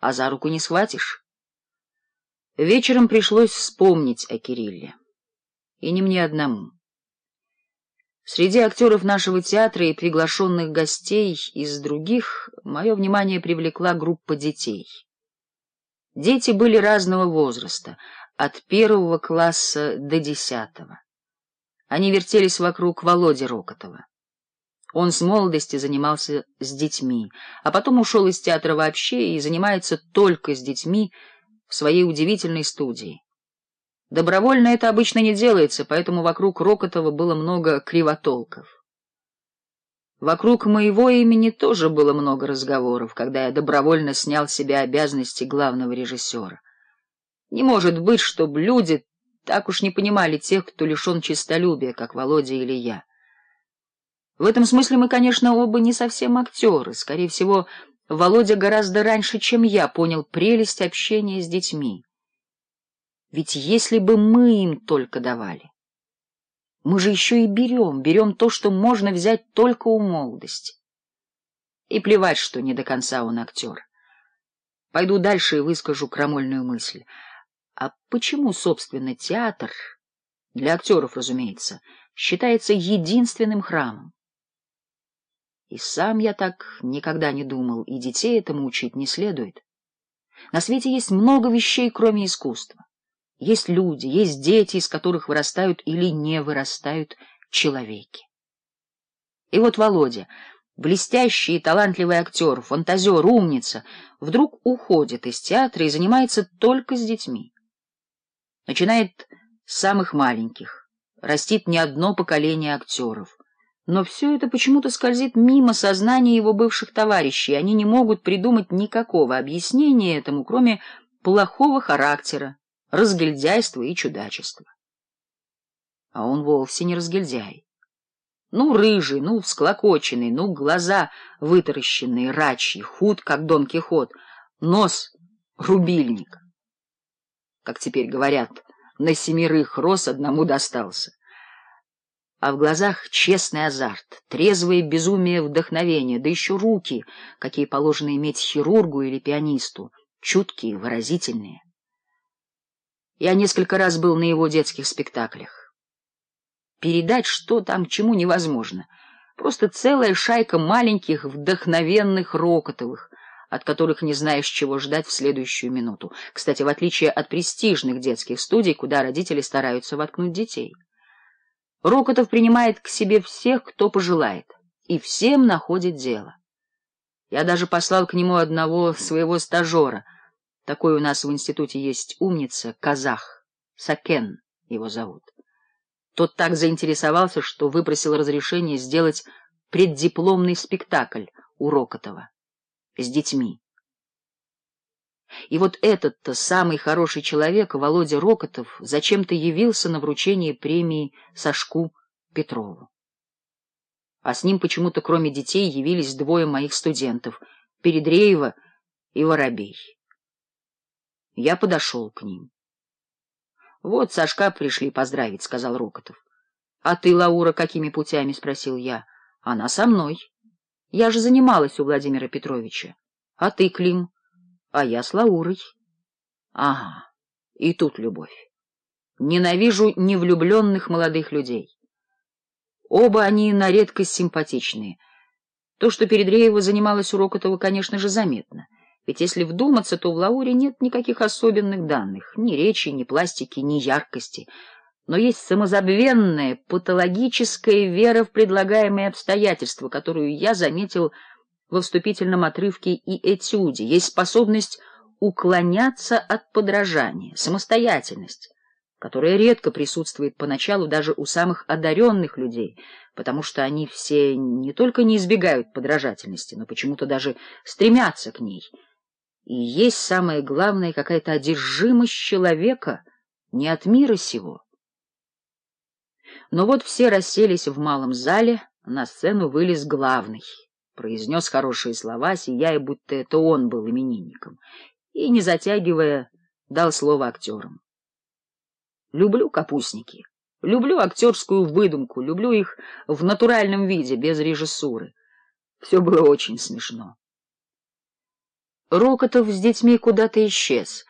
а за руку не схватишь. Вечером пришлось вспомнить о Кирилле. И не мне одному. Среди актеров нашего театра и приглашенных гостей из других мое внимание привлекла группа детей. Дети были разного возраста, от первого класса до десятого. Они вертелись вокруг Володи Рокотова. Он с молодости занимался с детьми, а потом ушел из театра вообще и занимается только с детьми в своей удивительной студии. Добровольно это обычно не делается, поэтому вокруг Рокотова было много кривотолков. Вокруг моего имени тоже было много разговоров, когда я добровольно снял с себя обязанности главного режиссера. Не может быть, чтобы люди так уж не понимали тех, кто лишен честолюбия, как Володя или я. В этом смысле мы, конечно, оба не совсем актеры. Скорее всего, Володя гораздо раньше, чем я, понял прелесть общения с детьми. Ведь если бы мы им только давали. Мы же еще и берем, берем то, что можно взять только у молодости. И плевать, что не до конца он актер. Пойду дальше и выскажу крамольную мысль. А почему, собственно, театр, для актеров, разумеется, считается единственным храмом? И сам я так никогда не думал, и детей этому учить не следует. На свете есть много вещей, кроме искусства. Есть люди, есть дети, из которых вырастают или не вырастают человеки. И вот Володя, блестящий и талантливый актер, фантазер, умница, вдруг уходит из театра и занимается только с детьми. Начинает с самых маленьких, растит не одно поколение актеров, но все это почему-то скользит мимо сознания его бывших товарищей, они не могут придумать никакого объяснения этому, кроме плохого характера, разгильдяйства и чудачества. А он вовсе не разгильдяй. Ну, рыжий, ну, всклокоченный, ну, глаза вытаращенные, рачьи, худ, как Дон Кихот, нос — рубильник. Как теперь говорят, на семерых рос, одному достался а в глазах честный азарт, трезвое безумие вдохновения, да еще руки, какие положено иметь хирургу или пианисту, чуткие, выразительные. Я несколько раз был на его детских спектаклях. Передать, что там, чему невозможно. Просто целая шайка маленьких, вдохновенных Рокотовых, от которых не знаешь, чего ждать в следующую минуту. Кстати, в отличие от престижных детских студий, куда родители стараются воткнуть детей. Рокотов принимает к себе всех, кто пожелает, и всем находит дело. Я даже послал к нему одного своего стажера. Такой у нас в институте есть умница, казах, Сакен его зовут. Тот так заинтересовался, что выпросил разрешение сделать преддипломный спектакль у Рокотова с детьми. И вот этот-то самый хороший человек, Володя Рокотов, зачем-то явился на вручение премии Сашку Петрову. А с ним почему-то кроме детей явились двое моих студентов — Передреева и Воробей. Я подошел к ним. — Вот Сашка пришли поздравить, — сказал Рокотов. — А ты, Лаура, какими путями? — спросил я. — Она со мной. Я же занималась у Владимира Петровича. — А ты, Клим? — а я с Лаурой. Ага, и тут любовь. Ненавижу невлюбленных молодых людей. Оба они на редкость симпатичные. То, что Передреева занималась Урокотова, конечно же, заметно. Ведь если вдуматься, то в Лауре нет никаких особенных данных, ни речи, ни пластики, ни яркости. Но есть самозабвенная, патологическая вера в предлагаемые обстоятельства, которую я заметил во вступительном отрывке и этюде, есть способность уклоняться от подражания, самостоятельность, которая редко присутствует поначалу даже у самых одаренных людей, потому что они все не только не избегают подражательности, но почему-то даже стремятся к ней. И есть самое главное какая-то одержимость человека не от мира сего. Но вот все расселись в малом зале, на сцену вылез главный — произнес хорошие слова, сияя, будто это он был именинником, и, не затягивая, дал слово актерам. «Люблю капустники, люблю актерскую выдумку, люблю их в натуральном виде, без режиссуры. Все было очень смешно». Рокотов с детьми куда-то исчез —